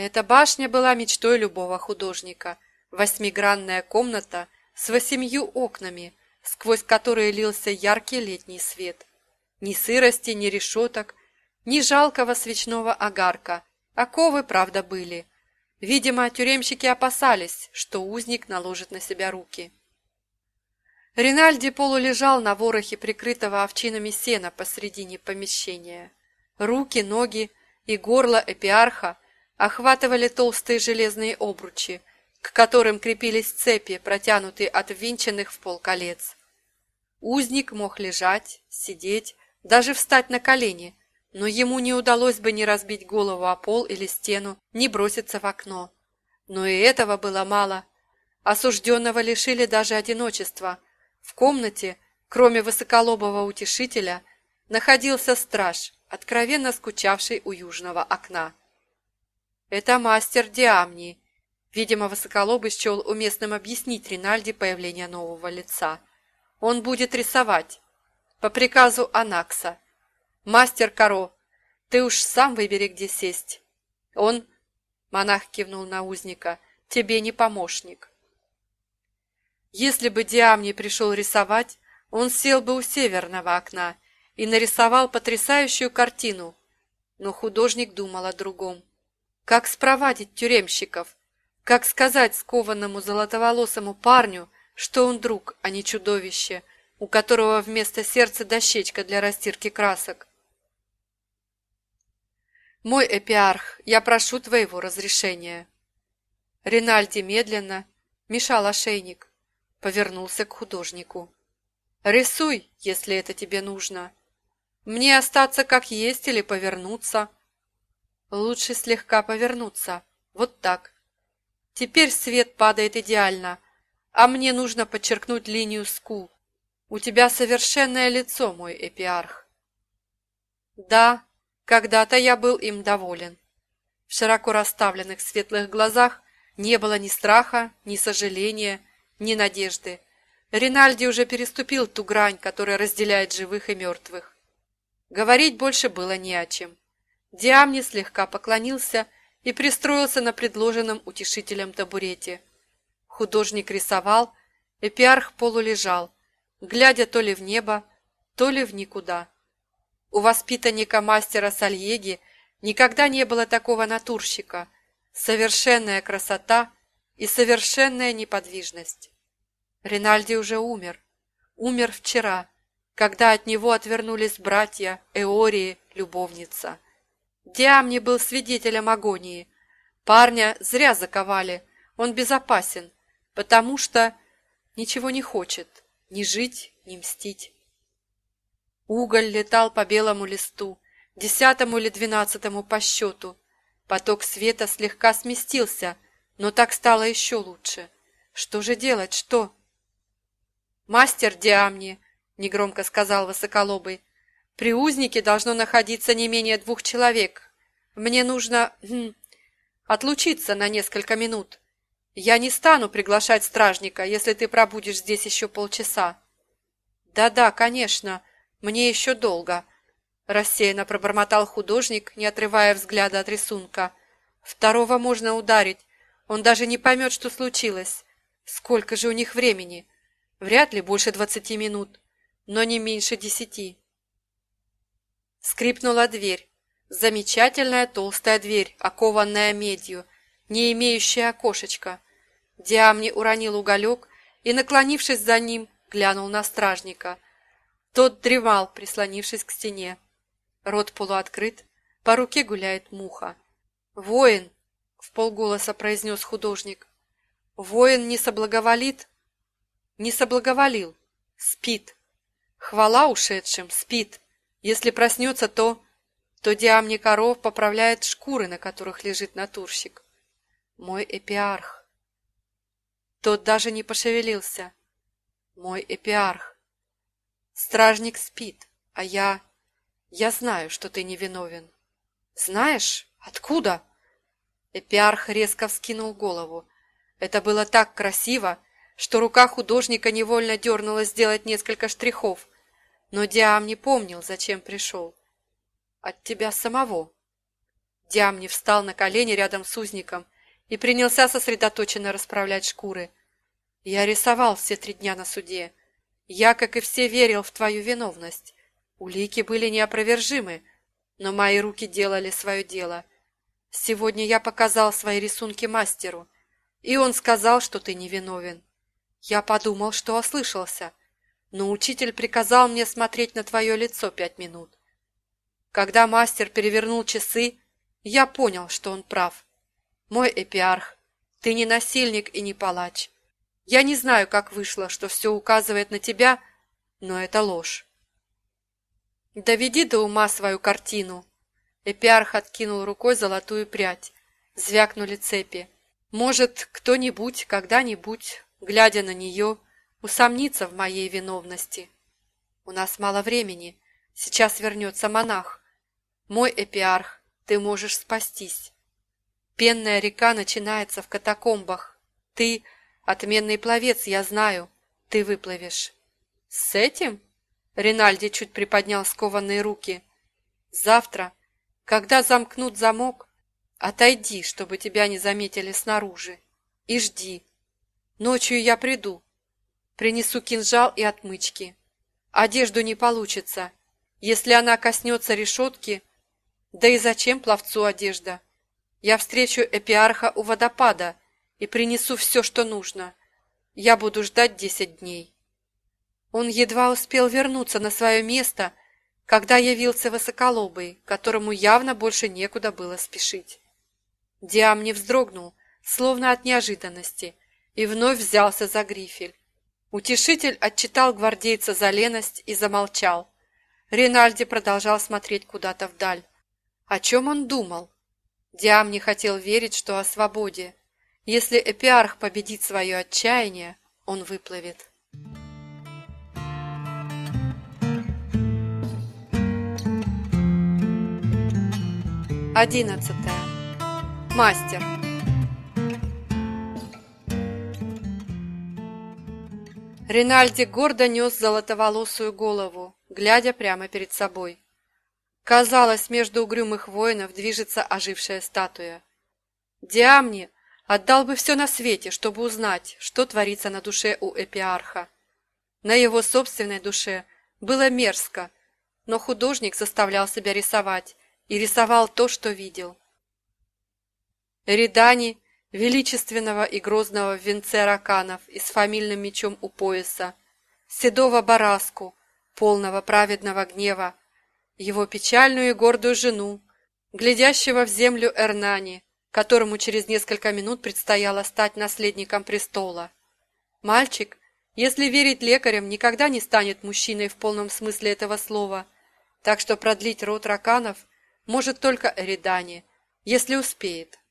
Эта башня была мечтой любого художника. Восьмигранная комната с восемью окнами, сквозь которые лился яркий летний свет. Ни сырости, ни решеток, ни жалкого свечного огарка. Оковы, правда, были. Видимо, тюремщики опасались, что узник наложит на себя руки. Ринальди полулежал на ворохе прикрытого овчинами сена посредине помещения. Руки, ноги и горло эпиарха охватывали толстые железные обручи, к которым крепились цепи, протянутые от ввинченных в пол колец. Узник мог лежать, сидеть, даже встать на колени, но ему не удалось бы ни разбить голову о пол или стену, ни броситься в окно. Но и этого было мало. Осужденного лишили даже одиночества – в комнате, кроме высоколобого утешителя, находился страж, откровенно скучавший у южного окна. Это мастер Диамни. Видимо, высоколобый счел уместным объяснить Ринальди появление нового лица. Он будет рисовать. По приказу Анакса. Мастер Каро, ты уж сам выбери, где сесть. Он, монах кивнул на узника, тебе не помощник. Если бы Диам пришел рисовать, он сел бы у северного окна и нарисовал потрясающую картину. Но художник думал о другом. Как спровадить тюремщиков? Как сказать скованному золотоволосому парню, что он друг, а не чудовище, у которого вместо сердца дощечка для растирки красок? «Мой эпиарх, я прошу твоего разрешения». Ринальди медленно мешал ошейник повернулся к художнику. «Рисуй, если это тебе нужно. Мне остаться как есть или повернуться?» «Лучше слегка повернуться. Вот так. Теперь свет падает идеально, а мне нужно подчеркнуть линию скул. У тебя совершенное лицо, мой эпиарх». «Да, когда-то я был им доволен». В широко расставленных светлых глазах не было ни страха, ни сожаления, ни надежды. Ринальди уже переступил ту грань, которая разделяет живых и мертвых. Говорить больше было не о чем. Диамни слегка поклонился и пристроился на предложенном утешителем табурете. Художник рисовал, эпиарх полулежал, глядя то ли в небо, то ли в никуда. У воспитанника мастера Сальеги никогда не было такого натурщика. Совершенная красота и совершенная неподвижность. Ринальди уже умер. Умер вчера, когда от него отвернулись братья, Эории, любовница. Диамни был свидетелем агонии. Парня зря заковали, он безопасен, потому что ничего не хочет, ни жить, ни мстить. Уголь летал по белому листу, десятому или двенадцатому по счету. Поток света слегка сместился – но так стало еще лучше. Что же делать, что? «Мастер Диамни», — негромко сказал Высоколобый, — «при узнике должно находиться не менее двух человек. Мне нужно хм, отлучиться на несколько минут. Я не стану приглашать стражника, если ты пробудешь здесь еще полчаса». «Да-да, конечно, мне еще долго», — рассеянно пробормотал художник, не отрывая взгляда от рисунка. «Второго можно ударить, он даже не поймет, что случилось. Сколько же у них времени? Вряд ли больше двадцати минут, но не меньше десяти. Скрипнула дверь. Замечательная толстая дверь, окованная медью, не имеющая окошечка. Диамни уронил уголек и, наклонившись за ним, глянул на стражника. Тот дремал, прислонившись к стене. Рот полуоткрыт, по руке гуляет муха. «Воин!» в полголоса произнес художник. Воин не соблаговолит? Не соблаговолил. Спит. Хвала ушедшим, спит. Если проснется, то... То Диамни коров поправляет шкуры, на которых лежит натурщик. Мой эпиарх. Тот даже не пошевелился. Мой эпиарх. Стражник спит, а я... Я знаю, что ты невиновен. Знаешь? Откуда? Эпиарх резко вскинул голову. Это было так красиво, что рука художника невольно дернулась сделать несколько штрихов. Но Диам не помнил, зачем пришел. От тебя самого. Диамни встал на колени рядом с узником и принялся сосредоточенно расправлять шкуры. Я рисовал все три дня на суде. Я, как и все, верил в твою виновность. Улики были неопровержимы, но мои руки делали свое дело. Сегодня я показал свои рисунки мастеру, и он сказал, что ты невиновен. Я подумал, что ослышался, но учитель приказал мне смотреть на твое лицо пять минут. Когда мастер перевернул часы, я понял, что он прав. Мой эпиарх, ты не насильник и не палач. Я не знаю, как вышло, что все указывает на тебя, но это ложь. Доведи до ума свою картину. Эпиарх откинул рукой золотую прядь. Звякнули цепи. Может, кто-нибудь, когда-нибудь, глядя на нее, усомнится в моей виновности. У нас мало времени. Сейчас вернется монах. Мой эпиарх, ты можешь спастись. Пенная река начинается в катакомбах. Ты, отменный пловец, я знаю, ты выплывешь. С этим? Ринальди чуть приподнял скованные руки. Завтра, когда замкнут замок, отойди, чтобы тебя не заметили снаружи, и жди. Ночью я приду. Принесу кинжал и отмычки. Одежду не получится. Если она коснется решетки, да и зачем пловцу одежда? Я встречу эпиарха у водопада и принесу все, что нужно. Я буду ждать десять дней. Он едва успел вернуться на свое место, когда явился высоколобый, которому явно больше некуда было спешить. Диам не вздрогнул, словно от неожиданности, и вновь взялся за грифель. Утешитель отчитал гвардейца за леность и замолчал. Ринальди продолжал смотреть куда-то вдаль. О чем он думал? Диам не хотел верить, что о свободе. Если Эпиарх победит свое отчаяние, он выплывет. Одиннадцатое. Мастер. Ринальди гордо нес золотоволосую голову, глядя прямо перед собой. Казалось, между угрюмых воинов движется ожившая статуя. Диамни отдал бы все на свете, чтобы узнать, что творится на душе у Эпиарха. На его собственной душе было мерзко, но художник заставлял себя рисовать, и рисовал то, что видел. Эридани, величественного и грозного в венце раканов и с фамильным мечом у пояса, седого бараску, полного праведного гнева, его печальную и гордую жену, глядящего в землю Эрнани, которому через несколько минут предстояло стать наследником престола. Мальчик, если верить лекарям, никогда не станет мужчиной в полном смысле этого слова, так что продлить род раканов может только Эридани, если успеет.